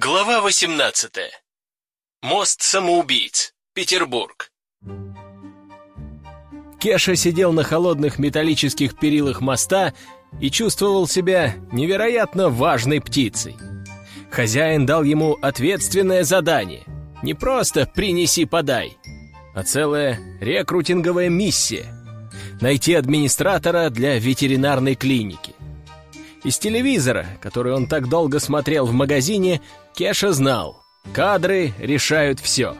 Глава 18. Мост самоубийц. Петербург. Кеша сидел на холодных металлических перилах моста и чувствовал себя невероятно важной птицей. Хозяин дал ему ответственное задание. Не просто «принеси-подай», а целая рекрутинговая миссия — найти администратора для ветеринарной клиники. Из телевизора, который он так долго смотрел в магазине, Кеша знал, кадры решают все.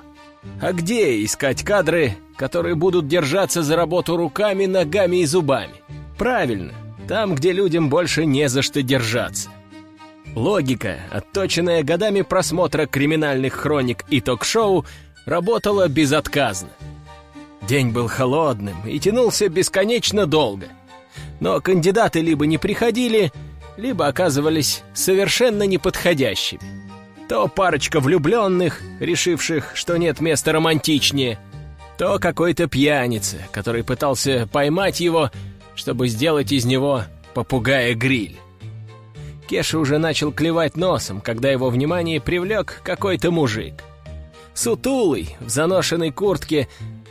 А где искать кадры, которые будут держаться за работу руками, ногами и зубами? Правильно, там, где людям больше не за что держаться. Логика, отточенная годами просмотра криминальных хроник и ток-шоу, работала безотказно. День был холодным и тянулся бесконечно долго. Но кандидаты либо не приходили, либо оказывались совершенно неподходящими. То парочка влюбленных, решивших, что нет места романтичнее, то какой-то пьяница, который пытался поймать его, чтобы сделать из него попугая-гриль. Кеша уже начал клевать носом, когда его внимание привлек какой-то мужик. Сутулый, в заношенной куртке,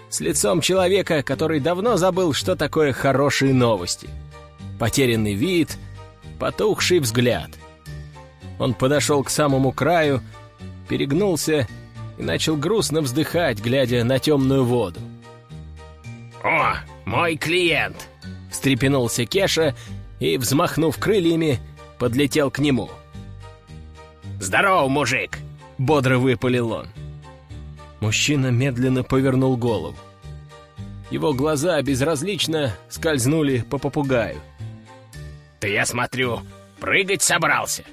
с лицом человека, который давно забыл, что такое хорошие новости. Потерянный вид, потухший взгляд. Он подошел к самому краю, перегнулся и начал грустно вздыхать, глядя на темную воду. «О, мой клиент!» — встрепенулся Кеша и, взмахнув крыльями, подлетел к нему. «Здорово, мужик!» — бодро выпалил он. Мужчина медленно повернул голову. Его глаза безразлично скользнули по попугаю. «Ты, я смотрю, прыгать собрался?»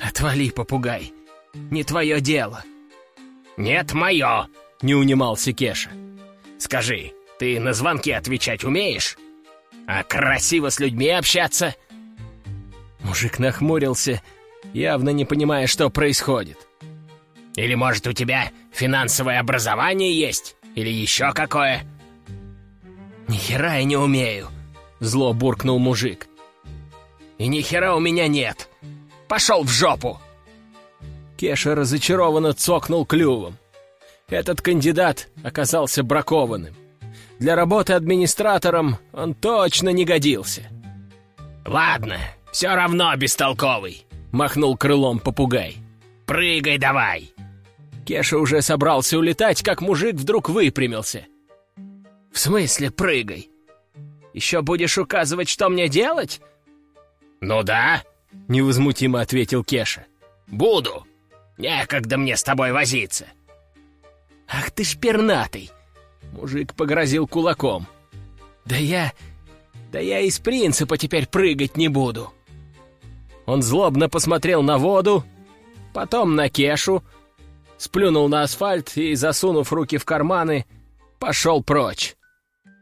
«Отвали, попугай, не твое дело». «Нет, мое», — не унимался Кеша. «Скажи, ты на звонки отвечать умеешь? А красиво с людьми общаться?» Мужик нахмурился, явно не понимая, что происходит. «Или, может, у тебя финансовое образование есть? Или еще какое?» «Ни хера я не умею», — зло буркнул мужик. И ни хера у меня нет. Пошел в жопу!» Кеша разочарованно цокнул клювом. Этот кандидат оказался бракованным. Для работы администратором он точно не годился. «Ладно, все равно бестолковый», — махнул крылом попугай. «Прыгай давай!» Кеша уже собрался улетать, как мужик вдруг выпрямился. «В смысле прыгай? Еще будешь указывать, что мне делать?» «Ну да», — невозмутимо ответил Кеша. «Буду. Некогда мне с тобой возиться». «Ах ты ж пернатый!» Мужик погрозил кулаком. «Да я... да я из принципа теперь прыгать не буду». Он злобно посмотрел на воду, потом на Кешу, сплюнул на асфальт и, засунув руки в карманы, пошел прочь.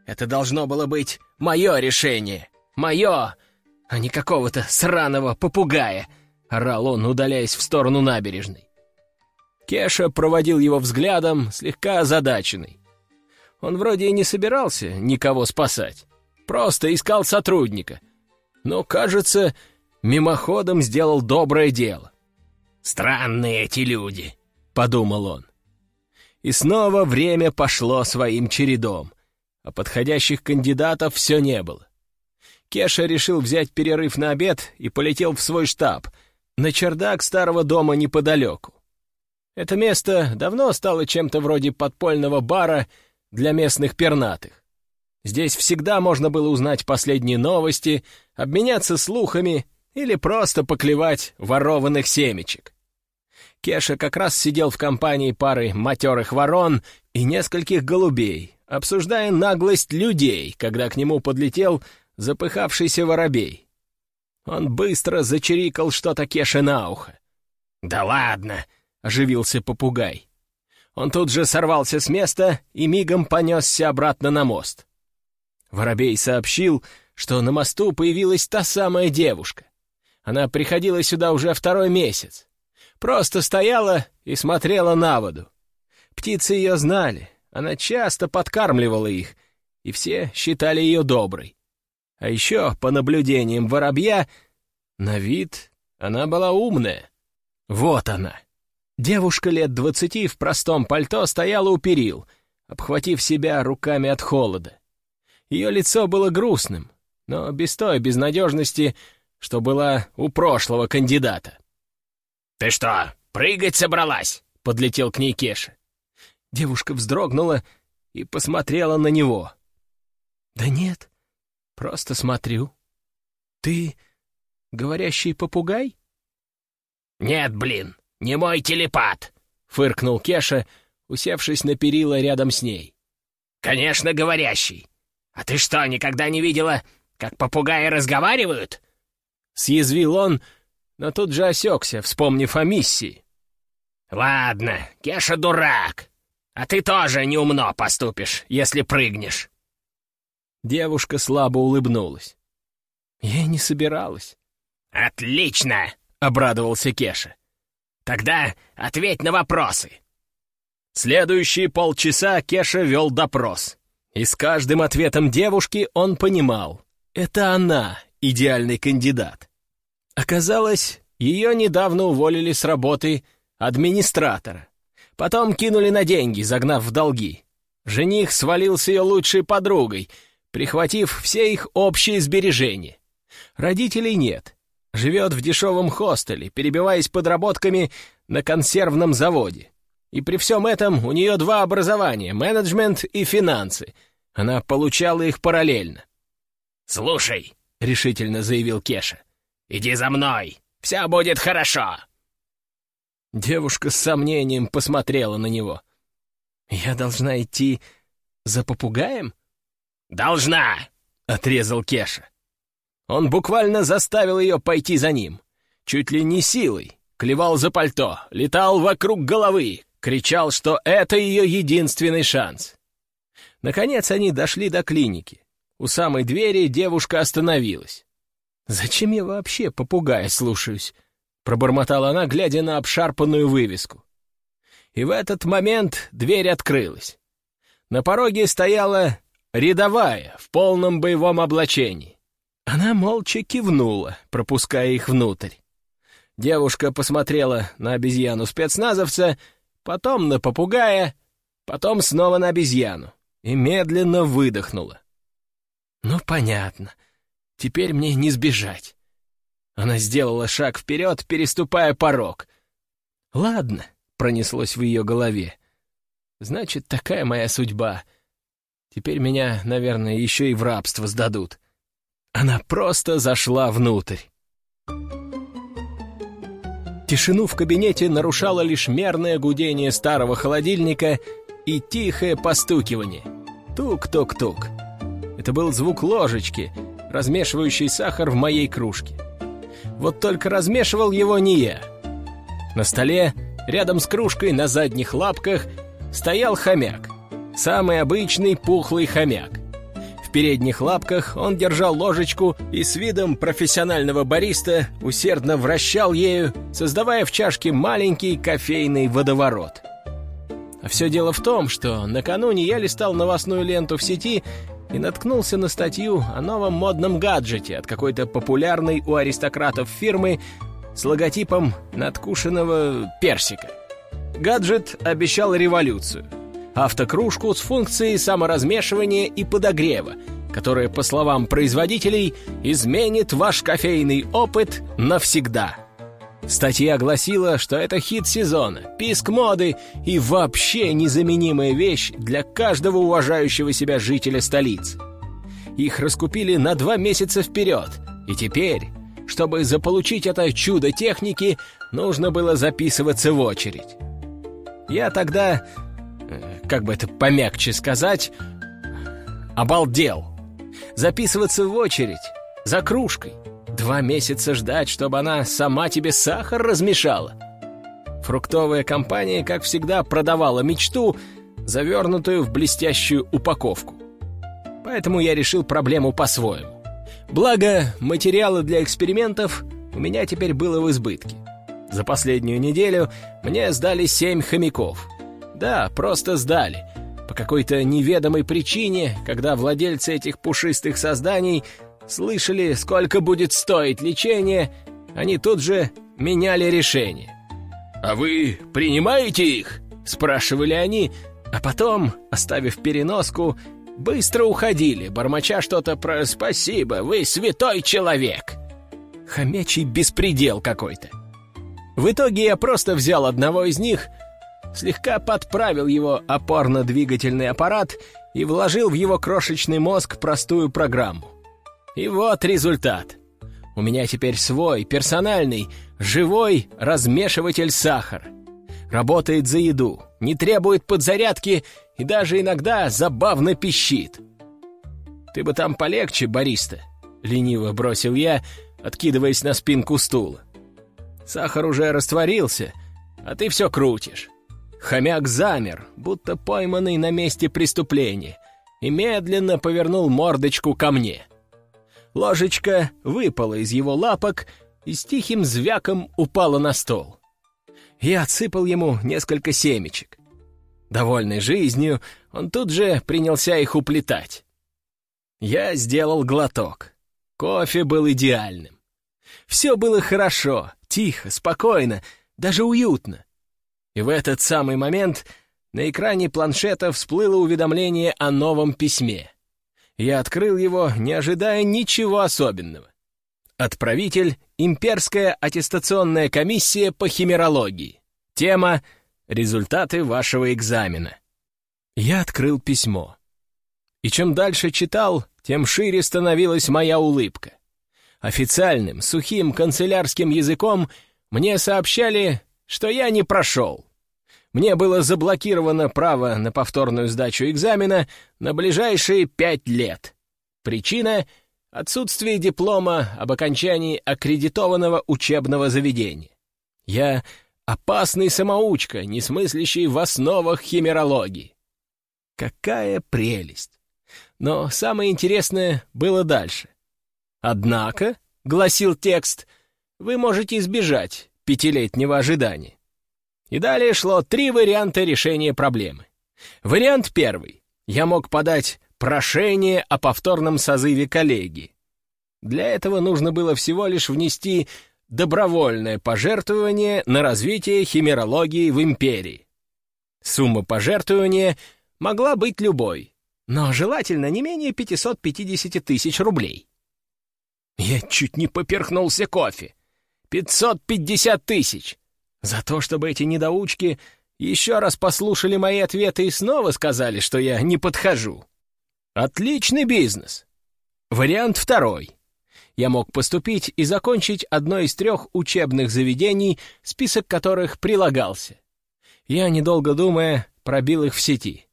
Это должно было быть мое решение. Мое, а не какого-то сраного попугая!» — орал он, удаляясь в сторону набережной. Кеша проводил его взглядом, слегка озадаченный. Он вроде и не собирался никого спасать, просто искал сотрудника. Но, кажется, мимоходом сделал доброе дело. «Странные эти люди», — подумал он. И снова время пошло своим чередом, а подходящих кандидатов все не было. Кеша решил взять перерыв на обед и полетел в свой штаб, на чердак старого дома неподалеку. Это место давно стало чем-то вроде подпольного бара для местных пернатых. Здесь всегда можно было узнать последние новости, обменяться слухами или просто поклевать ворованных семечек. Кеша как раз сидел в компании пары матерых ворон и нескольких голубей, обсуждая наглость людей, когда к нему подлетел запыхавшийся воробей. Он быстро зачирикал что-то Кеше на ухо. «Да ладно!» — оживился попугай. Он тут же сорвался с места и мигом понесся обратно на мост. Воробей сообщил, что на мосту появилась та самая девушка. Она приходила сюда уже второй месяц. Просто стояла и смотрела на воду. Птицы ее знали, она часто подкармливала их, и все считали ее доброй. А еще, по наблюдениям воробья, на вид она была умная. Вот она. Девушка лет двадцати в простом пальто стояла у перил, обхватив себя руками от холода. Ее лицо было грустным, но без той безнадежности, что была у прошлого кандидата. «Ты что, прыгать собралась?» — подлетел к ней Кеша. Девушка вздрогнула и посмотрела на него. «Да нет, просто смотрю. Ты говорящий попугай?» «Нет, блин, не мой телепат!» — фыркнул Кеша, усевшись на перила рядом с ней. «Конечно, говорящий. А ты что, никогда не видела, как попугаи разговаривают?» Съязвил он, но тут же осекся, вспомнив о миссии. «Ладно, Кеша дурак, а ты тоже неумно поступишь, если прыгнешь». Девушка слабо улыбнулась. «Я не собиралась». «Отлично!» — обрадовался Кеша. «Тогда ответь на вопросы». Следующие полчаса Кеша вел допрос. И с каждым ответом девушки он понимал — это она, идеальный кандидат. Оказалось, ее недавно уволили с работы администратора. Потом кинули на деньги, загнав в долги. Жених свалил с ее лучшей подругой, прихватив все их общие сбережения. Родителей нет. Живет в дешевом хостеле, перебиваясь подработками на консервном заводе. И при всем этом у нее два образования — менеджмент и финансы. Она получала их параллельно. «Слушай», — решительно заявил Кеша, — «иди за мной, все будет хорошо». Девушка с сомнением посмотрела на него. «Я должна идти за попугаем?» «Должна!» — отрезал Кеша. Он буквально заставил ее пойти за ним. Чуть ли не силой. Клевал за пальто, летал вокруг головы, кричал, что это ее единственный шанс. Наконец они дошли до клиники. У самой двери девушка остановилась. «Зачем я вообще попугая слушаюсь?» — пробормотала она, глядя на обшарпанную вывеску. И в этот момент дверь открылась. На пороге стояла рядовая в полном боевом облачении. Она молча кивнула, пропуская их внутрь. Девушка посмотрела на обезьяну-спецназовца, потом на попугая, потом снова на обезьяну и медленно выдохнула. «Ну, понятно. Теперь мне не сбежать. Она сделала шаг вперед, переступая порог. «Ладно», — пронеслось в ее голове. «Значит, такая моя судьба. Теперь меня, наверное, еще и в рабство сдадут». Она просто зашла внутрь. Тишину в кабинете нарушало лишь мерное гудение старого холодильника и тихое постукивание. Тук-тук-тук. Это был звук ложечки, размешивающей сахар в моей кружке. Вот только размешивал его не я. На столе, рядом с кружкой на задних лапках, стоял хомяк. Самый обычный пухлый хомяк. В передних лапках он держал ложечку и с видом профессионального бариста усердно вращал ею, создавая в чашке маленький кофейный водоворот. А все дело в том, что накануне я листал новостную ленту в сети и наткнулся на статью о новом модном гаджете от какой-то популярной у аристократов фирмы с логотипом надкушенного персика. Гаджет обещал революцию. Автокружку с функцией саморазмешивания и подогрева, которая, по словам производителей, изменит ваш кофейный опыт навсегда. Статья гласила, что это хит сезона, писк моды и вообще незаменимая вещь для каждого уважающего себя жителя столицы. Их раскупили на два месяца вперед, и теперь, чтобы заполучить это чудо техники, нужно было записываться в очередь. Я тогда, как бы это помягче сказать, обалдел. Записываться в очередь за кружкой — Два месяца ждать, чтобы она сама тебе сахар размешала. Фруктовая компания, как всегда, продавала мечту, завернутую в блестящую упаковку. Поэтому я решил проблему по-своему. Благо, материалы для экспериментов у меня теперь было в избытке. За последнюю неделю мне сдали семь хомяков. Да, просто сдали. По какой-то неведомой причине, когда владельцы этих пушистых созданий слышали, сколько будет стоить лечение, они тут же меняли решение. «А вы принимаете их?» — спрашивали они, а потом, оставив переноску, быстро уходили, бормоча что-то про «спасибо, вы святой человек». Хомячий беспредел какой-то. В итоге я просто взял одного из них, слегка подправил его опорно-двигательный аппарат и вложил в его крошечный мозг простую программу. И вот результат. У меня теперь свой, персональный, живой размешиватель сахара. Работает за еду, не требует подзарядки и даже иногда забавно пищит. «Ты бы там полегче, бариста», — лениво бросил я, откидываясь на спинку стула. «Сахар уже растворился, а ты все крутишь». Хомяк замер, будто пойманный на месте преступления, и медленно повернул мордочку ко мне. Ложечка выпала из его лапок и с тихим звяком упала на стол. Я отсыпал ему несколько семечек. Довольный жизнью, он тут же принялся их уплетать. Я сделал глоток. Кофе был идеальным. Все было хорошо, тихо, спокойно, даже уютно. И в этот самый момент на экране планшета всплыло уведомление о новом письме. Я открыл его, не ожидая ничего особенного. Отправитель — Имперская аттестационная комиссия по химерологии. Тема — результаты вашего экзамена. Я открыл письмо. И чем дальше читал, тем шире становилась моя улыбка. Официальным, сухим канцелярским языком мне сообщали, что я не прошел. Мне было заблокировано право на повторную сдачу экзамена на ближайшие пять лет. Причина — отсутствие диплома об окончании аккредитованного учебного заведения. Я опасный самоучка, не смыслящий в основах химерологии. Какая прелесть! Но самое интересное было дальше. Однако, — гласил текст, — вы можете избежать пятилетнего ожидания. И далее шло три варианта решения проблемы. Вариант первый. Я мог подать прошение о повторном созыве коллегии. Для этого нужно было всего лишь внести добровольное пожертвование на развитие химерологии в империи. Сумма пожертвования могла быть любой, но желательно не менее 550 тысяч рублей. Я чуть не поперхнулся кофе. 550 тысяч! За то, чтобы эти недоучки еще раз послушали мои ответы и снова сказали, что я не подхожу. Отличный бизнес. Вариант второй. Я мог поступить и закончить одно из трех учебных заведений, список которых прилагался. Я, недолго думая, пробил их в сети.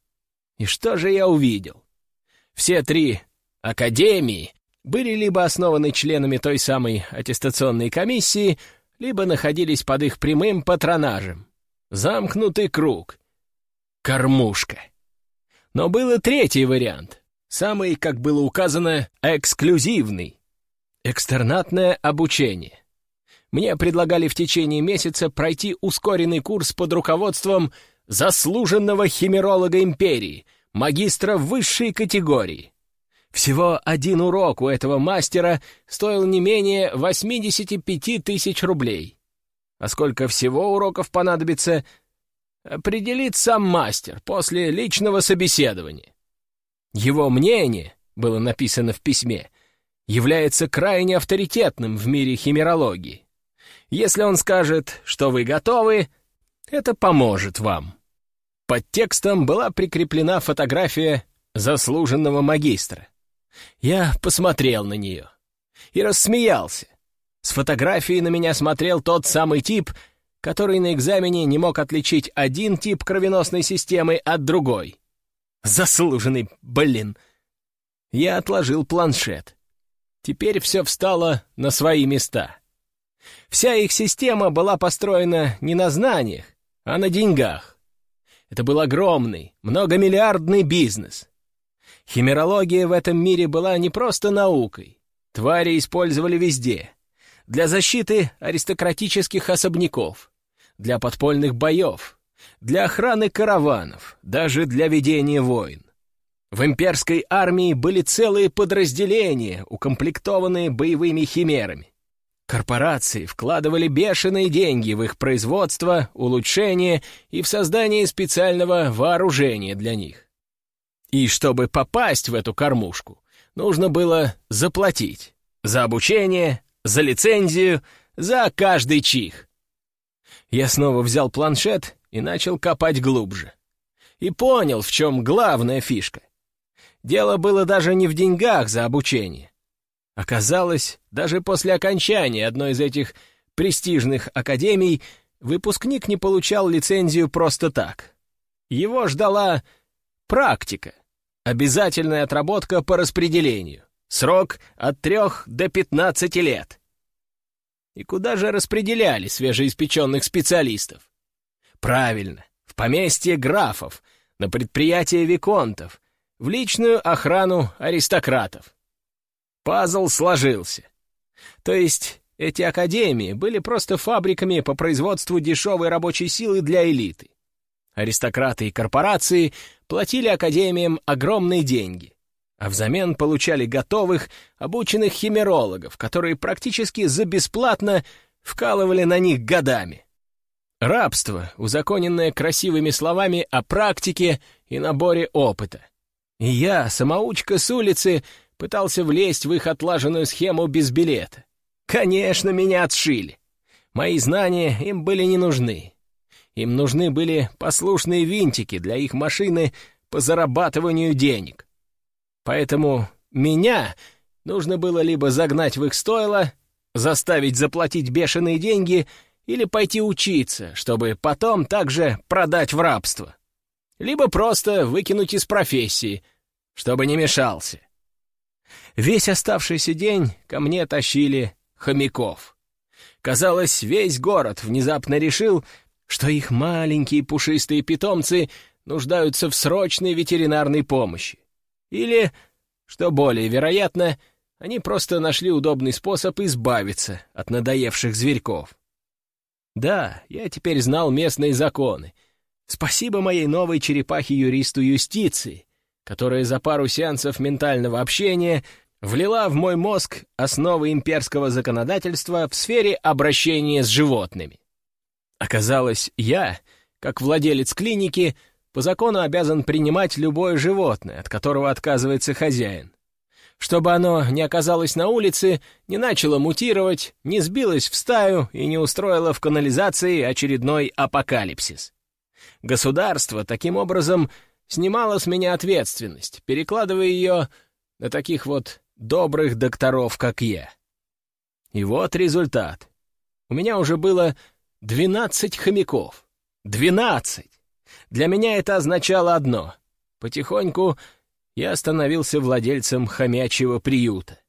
И что же я увидел? Все три академии были либо основаны членами той самой аттестационной комиссии, либо находились под их прямым патронажем. Замкнутый круг. Кормушка. Но был и третий вариант, самый, как было указано, эксклюзивный. Экстернатное обучение. Мне предлагали в течение месяца пройти ускоренный курс под руководством заслуженного химеролога империи, магистра высшей категории. Всего один урок у этого мастера стоил не менее 85 тысяч рублей. А сколько всего уроков понадобится, определит сам мастер после личного собеседования. Его мнение, было написано в письме, является крайне авторитетным в мире химерологии. Если он скажет, что вы готовы, это поможет вам. Под текстом была прикреплена фотография заслуженного магистра. Я посмотрел на нее и рассмеялся. С фотографии на меня смотрел тот самый тип, который на экзамене не мог отличить один тип кровеносной системы от другой. Заслуженный, блин. Я отложил планшет. Теперь все встало на свои места. Вся их система была построена не на знаниях, а на деньгах. Это был огромный, многомиллиардный бизнес. Химерология в этом мире была не просто наукой. Твари использовали везде. Для защиты аристократических особняков, для подпольных боев, для охраны караванов, даже для ведения войн. В имперской армии были целые подразделения, укомплектованные боевыми химерами. Корпорации вкладывали бешеные деньги в их производство, улучшение и в создание специального вооружения для них. И чтобы попасть в эту кормушку, нужно было заплатить за обучение, за лицензию, за каждый чих. Я снова взял планшет и начал копать глубже. И понял, в чем главная фишка. Дело было даже не в деньгах за обучение. Оказалось, даже после окончания одной из этих престижных академий выпускник не получал лицензию просто так. Его ждала практика, обязательная отработка по распределению, срок от трех до пятнадцати лет. И куда же распределяли свежеиспеченных специалистов? Правильно, в поместье графов, на предприятие виконтов, в личную охрану аристократов. Пазл сложился. То есть эти академии были просто фабриками по производству дешевой рабочей силы для элиты. Аристократы и корпорации платили академиям огромные деньги, а взамен получали готовых, обученных химерологов, которые практически за бесплатно вкалывали на них годами. Рабство, узаконенное красивыми словами о практике и наборе опыта. И я, самоучка с улицы, пытался влезть в их отлаженную схему без билета. Конечно, меня отшили. Мои знания им были не нужны. Им нужны были послушные винтики для их машины по зарабатыванию денег. Поэтому меня нужно было либо загнать в их стойло, заставить заплатить бешеные деньги или пойти учиться, чтобы потом также продать в рабство либо просто выкинуть из профессии, чтобы не мешался. Весь оставшийся день ко мне тащили хомяков. Казалось, весь город внезапно решил, что их маленькие пушистые питомцы нуждаются в срочной ветеринарной помощи. Или, что более вероятно, они просто нашли удобный способ избавиться от надоевших зверьков. Да, я теперь знал местные законы — Спасибо моей новой черепахе-юристу юстиции, которая за пару сеансов ментального общения влила в мой мозг основы имперского законодательства в сфере обращения с животными. Оказалось, я, как владелец клиники, по закону обязан принимать любое животное, от которого отказывается хозяин. Чтобы оно не оказалось на улице, не начало мутировать, не сбилось в стаю и не устроило в канализации очередной апокалипсис. Государство таким образом снимало с меня ответственность, перекладывая ее на таких вот добрых докторов, как я. И вот результат. У меня уже было двенадцать хомяков. Двенадцать! Для меня это означало одно. Потихоньку я становился владельцем хомячьего приюта.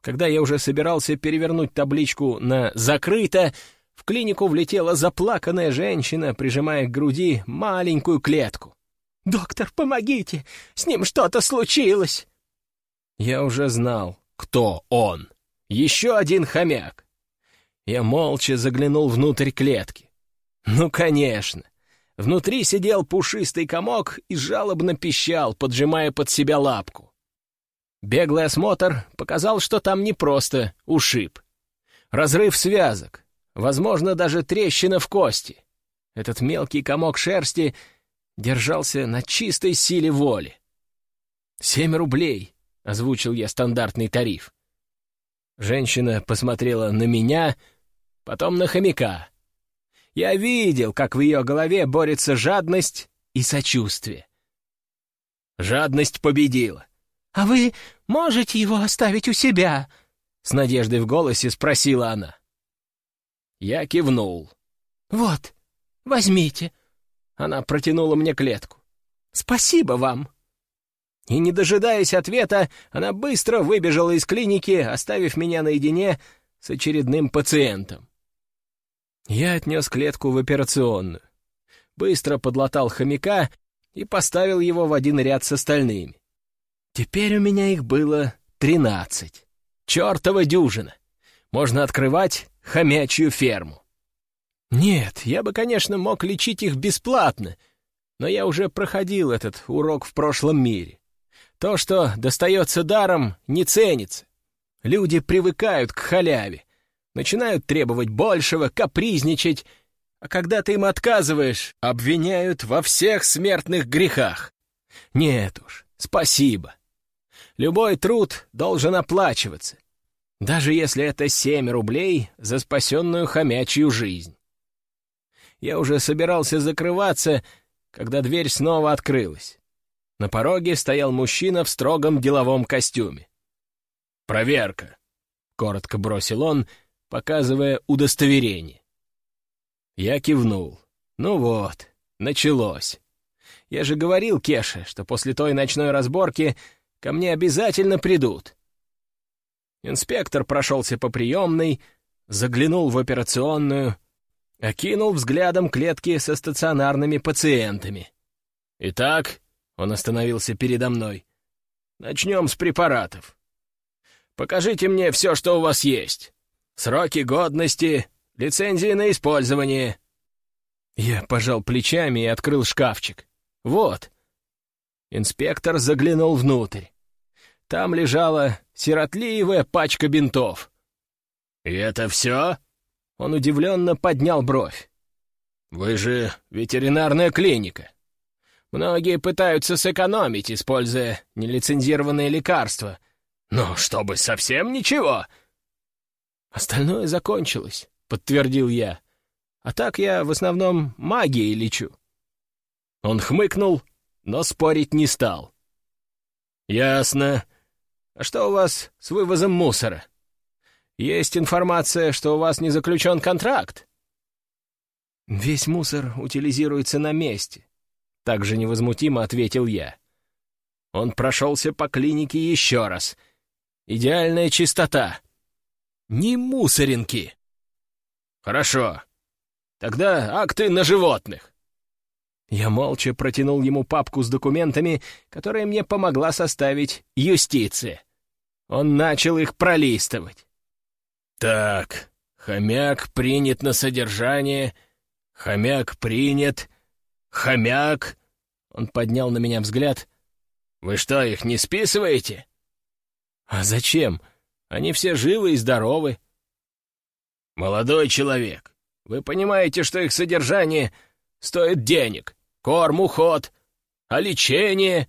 Когда я уже собирался перевернуть табличку на «закрыто», в клинику влетела заплаканная женщина, прижимая к груди маленькую клетку. «Доктор, помогите! С ним что-то случилось!» Я уже знал, кто он. Еще один хомяк. Я молча заглянул внутрь клетки. Ну, конечно. Внутри сидел пушистый комок и жалобно пищал, поджимая под себя лапку. Беглый осмотр показал, что там не просто ушиб. Разрыв связок, Возможно, даже трещина в кости. Этот мелкий комок шерсти держался на чистой силе воли. «Семь рублей», — озвучил я стандартный тариф. Женщина посмотрела на меня, потом на хомяка. Я видел, как в ее голове борется жадность и сочувствие. Жадность победила. «А вы можете его оставить у себя?» — с надеждой в голосе спросила она. Я кивнул. «Вот, возьмите». Она протянула мне клетку. «Спасибо вам». И, не дожидаясь ответа, она быстро выбежала из клиники, оставив меня наедине с очередным пациентом. Я отнес клетку в операционную, быстро подлатал хомяка и поставил его в один ряд с остальными. Теперь у меня их было тринадцать. Чёртова дюжина. Можно открывать хомячью ферму. Нет, я бы, конечно, мог лечить их бесплатно, но я уже проходил этот урок в прошлом мире. То, что достается даром, не ценится. Люди привыкают к халяве, начинают требовать большего, капризничать, а когда ты им отказываешь, обвиняют во всех смертных грехах. Нет уж, спасибо. Любой труд должен оплачиваться, даже если это семь рублей за спасенную хомячью жизнь. Я уже собирался закрываться, когда дверь снова открылась. На пороге стоял мужчина в строгом деловом костюме. «Проверка», — коротко бросил он, показывая удостоверение. Я кивнул. «Ну вот, началось. Я же говорил Кеше, что после той ночной разборки ко мне обязательно придут». Инспектор прошелся по приемной, заглянул в операционную, окинул взглядом клетки со стационарными пациентами. «Итак», — он остановился передо мной, — «начнем с препаратов. Покажите мне все, что у вас есть. Сроки годности, лицензии на использование». Я пожал плечами и открыл шкафчик. «Вот». Инспектор заглянул внутрь. Там лежала сиротливая пачка бинтов. «И это все?» Он удивленно поднял бровь. «Вы же ветеринарная клиника. Многие пытаются сэкономить, используя нелицензированные лекарства. Но чтобы совсем ничего!» «Остальное закончилось», — подтвердил я. «А так я в основном магией лечу». Он хмыкнул, но спорить не стал. «Ясно. А что у вас с вывозом мусора?» Есть информация, что у вас не заключен контракт. Весь мусор утилизируется на месте. Так же невозмутимо ответил я. Он прошелся по клинике еще раз. Идеальная чистота. Ни мусоринки. Хорошо. Тогда акты на животных. Я молча протянул ему папку с документами, которые мне помогла составить юстиция. Он начал их пролистывать. «Так, хомяк принят на содержание, хомяк принят, хомяк...» Он поднял на меня взгляд. «Вы что, их не списываете?» «А зачем? Они все живы и здоровы». «Молодой человек, вы понимаете, что их содержание стоит денег, корм, уход, а лечение...»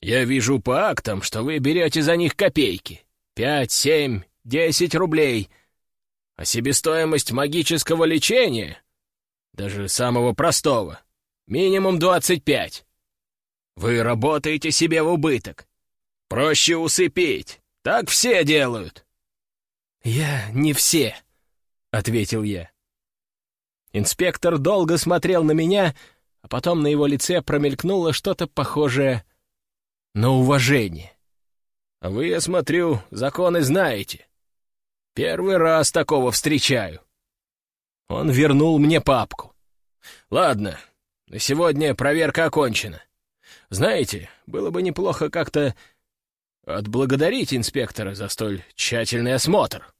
«Я вижу по актам, что вы берете за них копейки. Пять, семь, десять рублей. А себестоимость магического лечения, даже самого простого, минимум двадцать пять. Вы работаете себе в убыток. Проще усыпить. Так все делают. «Я не все», — ответил я. Инспектор долго смотрел на меня, а потом на его лице промелькнуло что-то похожее на уважение. «Вы, я смотрю, законы знаете. Первый раз такого встречаю. Он вернул мне папку. Ладно, на сегодня проверка окончена. Знаете, было бы неплохо как-то отблагодарить инспектора за столь тщательный осмотр.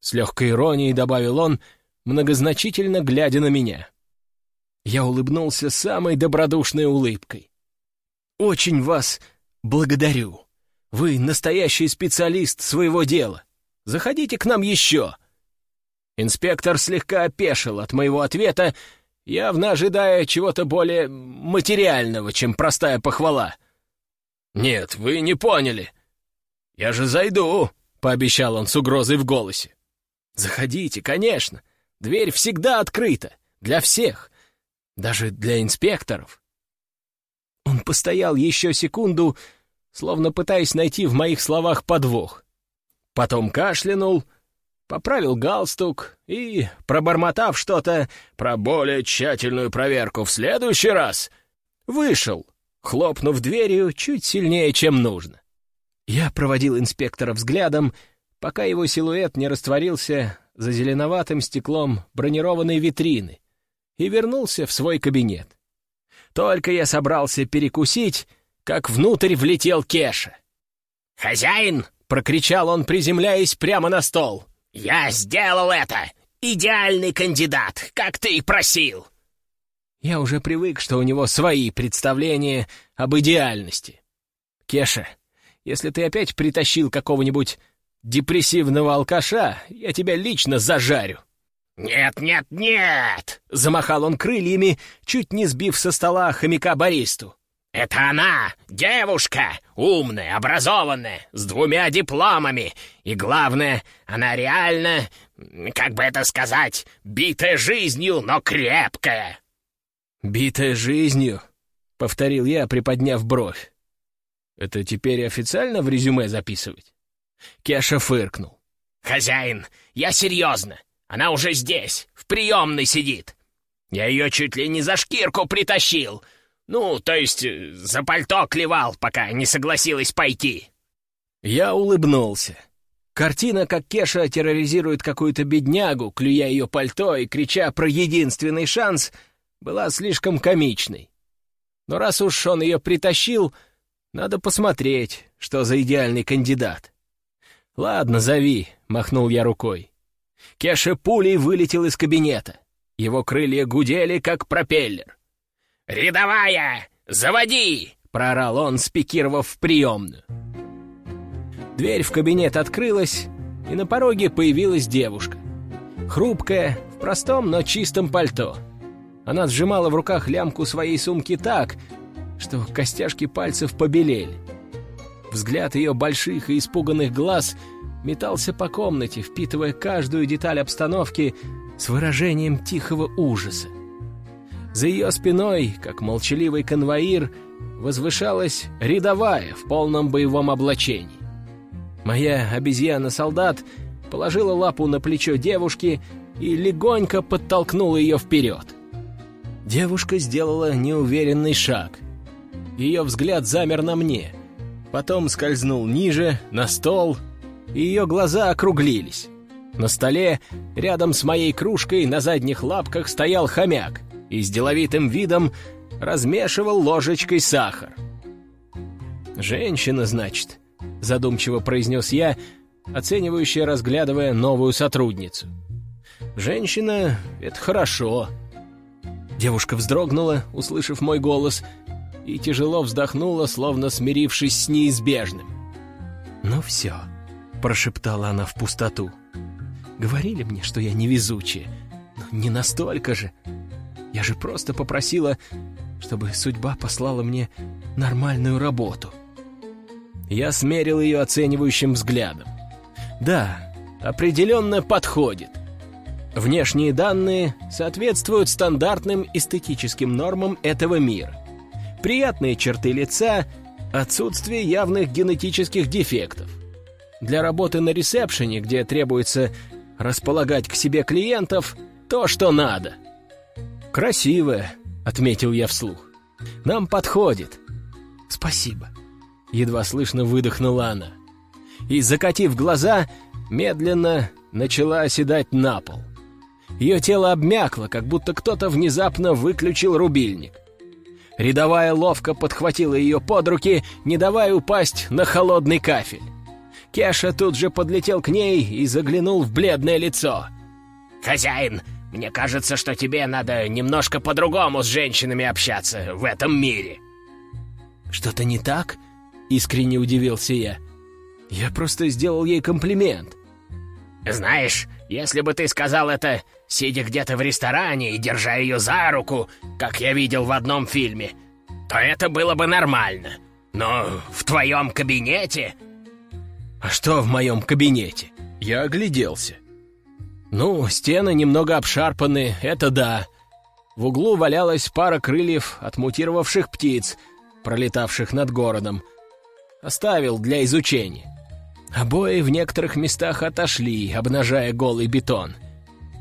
С легкой иронией добавил он, многозначительно глядя на меня. Я улыбнулся самой добродушной улыбкой. «Очень вас благодарю. Вы настоящий специалист своего дела. Заходите к нам еще!» Инспектор слегка опешил от моего ответа, явно ожидая чего-то более материального, чем простая похвала. «Нет, вы не поняли. Я же зайду», — пообещал он с угрозой в голосе. «Заходите, конечно. Дверь всегда открыта. Для всех. Даже для инспекторов». Он постоял еще секунду, словно пытаясь найти в моих словах подвох потом кашлянул, поправил галстук и, пробормотав что-то про более тщательную проверку в следующий раз, вышел, хлопнув дверью чуть сильнее, чем нужно. Я проводил инспектора взглядом, пока его силуэт не растворился за зеленоватым стеклом бронированной витрины, и вернулся в свой кабинет. Только я собрался перекусить, как внутрь влетел Кеша. «Хозяин!» прокричал он, приземляясь прямо на стол. «Я сделал это! Идеальный кандидат, как ты и просил!» Я уже привык, что у него свои представления об идеальности. «Кеша, если ты опять притащил какого-нибудь депрессивного алкаша, я тебя лично зажарю». «Нет, нет, нет!» — замахал он крыльями, чуть не сбив со стола хомяка Бористу. «Это она, девушка, умная, образованная, с двумя дипломами. И главное, она реально, как бы это сказать, битая жизнью, но крепкая». «Битая жизнью?» — повторил я, приподняв бровь. «Это теперь официально в резюме записывать?» Кеша фыркнул. «Хозяин, я серьезно. Она уже здесь, в приемной сидит. Я ее чуть ли не за шкирку притащил. Ну, то есть э, за пальто клевал, пока не согласилась пойти». Я улыбнулся. Картина, как Кеша терроризирует какую-то беднягу, клюя ее пальто и крича про единственный шанс, была слишком комичной. Но раз уж он ее притащил, надо посмотреть, что за идеальный кандидат. «Ладно, зови», — махнул я рукой. Кеша пулей вылетел из кабинета. Его крылья гудели, как пропеллер. «Рядовая, заводи!» — проорал он, спикировав в приемную. Дверь в кабинет открылась, и на пороге появилась девушка. Хрупкая, в простом, но чистом пальто. Она сжимала в руках лямку своей сумки так, что костяшки пальцев побелели. Взгляд ее больших и испуганных глаз метался по комнате, впитывая каждую деталь обстановки с выражением тихого ужаса. За ее спиной, как молчаливый конвоир, возвышалась рядовая в полном боевом облачении. Моя обезьяна-солдат положила лапу на плечо девушки и легонько подтолкнула ее вперед. Девушка сделала неуверенный шаг. Ее взгляд замер на мне, потом скользнул ниже, на стол, и ее глаза округлились. На столе, рядом с моей кружкой, на задних лапках стоял хомяк и с деловитым видом размешивал ложечкой сахар. «Женщина, значит», — задумчиво произнес я, оценивающе разглядывая новую сотрудницу. «Женщина — это хорошо». Девушка вздрогнула, услышав мой голос, и тяжело вздохнула, словно смирившись с неизбежным. «Ну все», — прошептала она в пустоту. «Говорили мне, что я невезучая, но не настолько же. Я же просто попросила, чтобы судьба послала мне нормальную работу». Я смерил ее оценивающим взглядом. Да, определенно подходит. Внешние данные соответствуют стандартным эстетическим нормам этого мира. Приятные черты лица, отсутствие явных генетических дефектов. Для работы на ресепшене, где требуется располагать к себе клиентов, то, что надо. «Красивая», — отметил я вслух. «Нам подходит». «Спасибо», Едва слышно выдохнула она. И, закатив глаза, медленно начала оседать на пол. Ее тело обмякло, как будто кто-то внезапно выключил рубильник. Рядовая ловко подхватила ее под руки, не давая упасть на холодный кафель. Кеша тут же подлетел к ней и заглянул в бледное лицо. «Хозяин, мне кажется, что тебе надо немножко по-другому с женщинами общаться в этом мире». «Что-то не так?» Искренне удивился я. Я просто сделал ей комплимент. «Знаешь, если бы ты сказал это, сидя где-то в ресторане и держа ее за руку, как я видел в одном фильме, то это было бы нормально. Но в твоем кабинете...» «А что в моем кабинете?» Я огляделся. «Ну, стены немного обшарпаны, это да. В углу валялась пара крыльев от мутировавших птиц, пролетавших над городом. Оставил для изучения. Обои в некоторых местах отошли, обнажая голый бетон.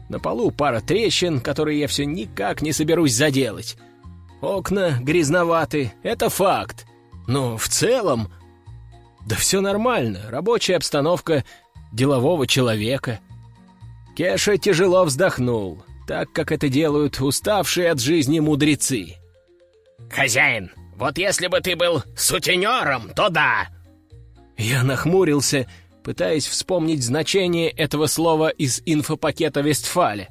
На полу пара трещин, которые я все никак не соберусь заделать. Окна грязноваты, это факт. Но в целом... Да все нормально, рабочая обстановка делового человека. Кеша тяжело вздохнул, так как это делают уставшие от жизни мудрецы. «Хозяин, вот если бы ты был сутенером, то да!» Я нахмурился, пытаясь вспомнить значение этого слова из инфопакета Вестфаля.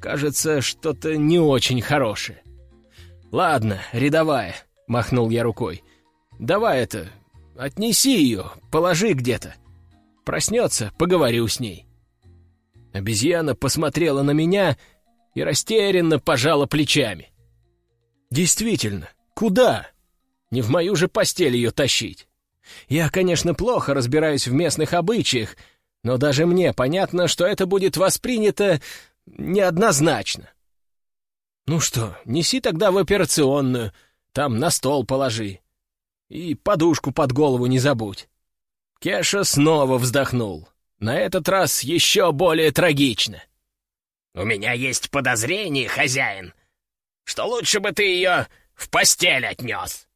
Кажется, что-то не очень хорошее. «Ладно, рядовая», — махнул я рукой. «Давай это, отнеси ее, положи где-то. Проснется, поговорю с ней. Обезьяна посмотрела на меня и растерянно пожала плечами. Действительно, куда? Не в мою же постель ее тащить. Я, конечно, плохо разбираюсь в местных обычаях, но даже мне понятно, что это будет воспринято неоднозначно. Ну что, неси тогда в операционную, там на стол положи. И подушку под голову не забудь. Кеша снова вздохнул. На этот раз еще более трагично. «У меня есть подозрение, хозяин, что лучше бы ты ее в постель отнес».